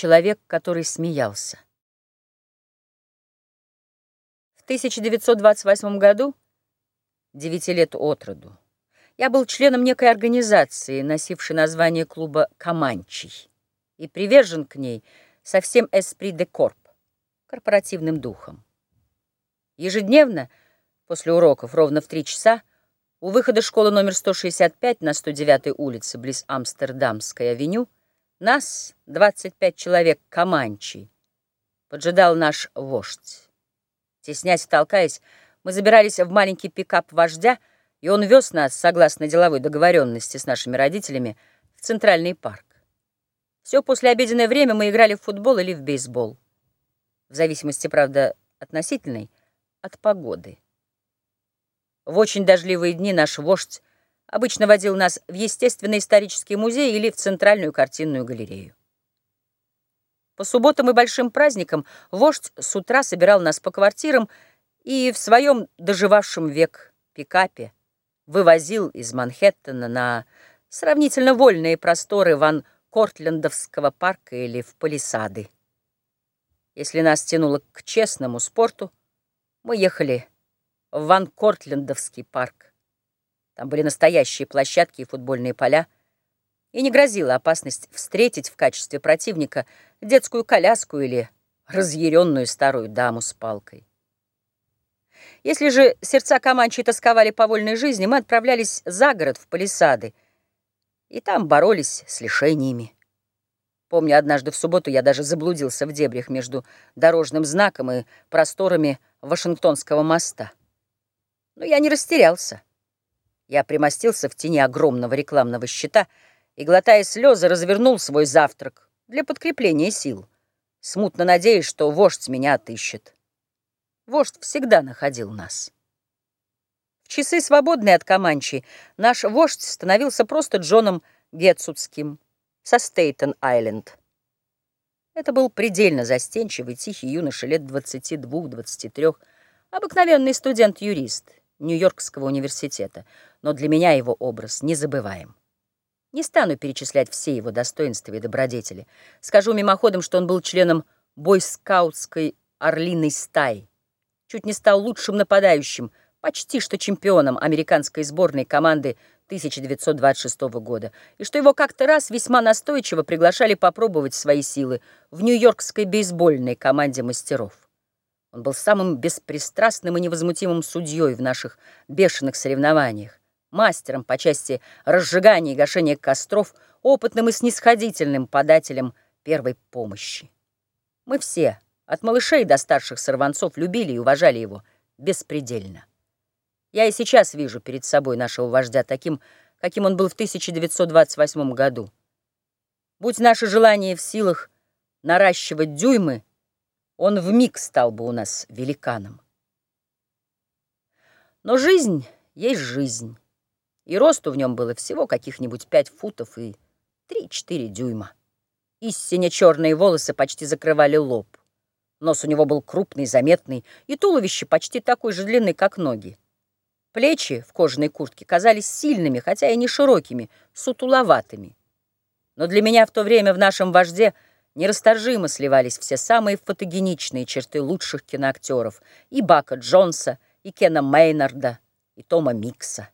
Человек, который смеялся. В 1928 году, девяти лет от роду, я был членом некой организации, носившей название клуба «Каманчий», и привержен к ней со всем «эспри де корп» корпоративным духом. Ежедневно, после уроков, ровно в три часа, у выхода школы номер 165 на 109 улице, близ Амстердамской авеню, нас, 25 человек, команчи, поджидал наш вождь. Теснясь и толкаясь, мы забирались в маленький пикап вождя, и он вез нас, согласно деловой договоренности с нашими родителями, в Центральный парк. Все послеобеденное время мы играли в футбол или в бейсбол. В зависимости, правда, относительной, от погоды. В очень дождливые дни наш вождь обычно водил нас в естественно-исторический музей или в Центральную картинную галерею. По субботам и большим праздникам вождь с утра собирал нас по квартирам и в своем доживавшем век пикапе вывозил из Манхэттена на сравнительно вольные просторы Ван Кортлендовского парка или в Палисады. Если нас тянуло к честному спорту, мы ехали в Ван Кортлендовский парк. Там были настоящие площадки и футбольные поля, и не грозила опасность встретить в качестве противника детскую коляску или разъяренную старую даму с палкой. Если же сердца Каманчи тосковали по вольной жизни, мы отправлялись за город в палисады, и там боролись с лишениями. Помню, однажды в субботу я даже заблудился в дебрях между дорожным знаком и просторами Вашингтонского моста. Но я не растерялся. Я примостился в тени огромного рекламного щита и, глотая слезы, развернул свой завтрак для подкрепления сил, смутно надеясь, что вождь меня отыщет. Вождь всегда находил нас. В часы, свободные от Каманчи, наш вождь становился просто Джоном Гетсудским со Стейтен-Айленд. Это был предельно застенчивый, тихий юноша лет 22-23, обыкновенный студент-юрист Нью-Йоркского университета, но для меня его образ незабываем. Не стану перечислять все его достоинства и добродетели. Скажу мимоходом, что он был членом бойскаутской орлиной стаи, чуть не стал лучшим нападающим, почти что чемпионом американской сборной команды 1926 года, и что его как-то раз весьма настойчиво приглашали попробовать свои силы в нью-йоркской бейсбольной команде мастеров. Он был самым беспристрастным и невозмутимым судьей в наших бешеных соревнованиях, мастером по части разжигания и гашения костров, опытным и снисходительным подателем первой помощи. Мы все, от малышей до старших сорванцов, любили и уважали его беспредельно. Я и сейчас вижу перед собой нашего вождя таким, каким он был в 1928 году. Будь наше желание в силах наращивать дюймы, он вмиг стал бы у нас великаном. Но жизнь есть жизнь, и росту в нем было всего каких-нибудь пять футов и три-четыре дюйма. Истинно черные волосы почти закрывали лоб. Нос у него был крупный, заметный, и туловище почти такой же длины, как ноги. Плечи в кожаной куртке казались сильными, хотя и не широкими, сутуловатыми. Но для меня в то время в нашем вожде – Нерасторжимо сливались все самые фотогеничные черты лучших киноактеров и Бака Джонса, и Кена Мейнарда, и Тома Микса.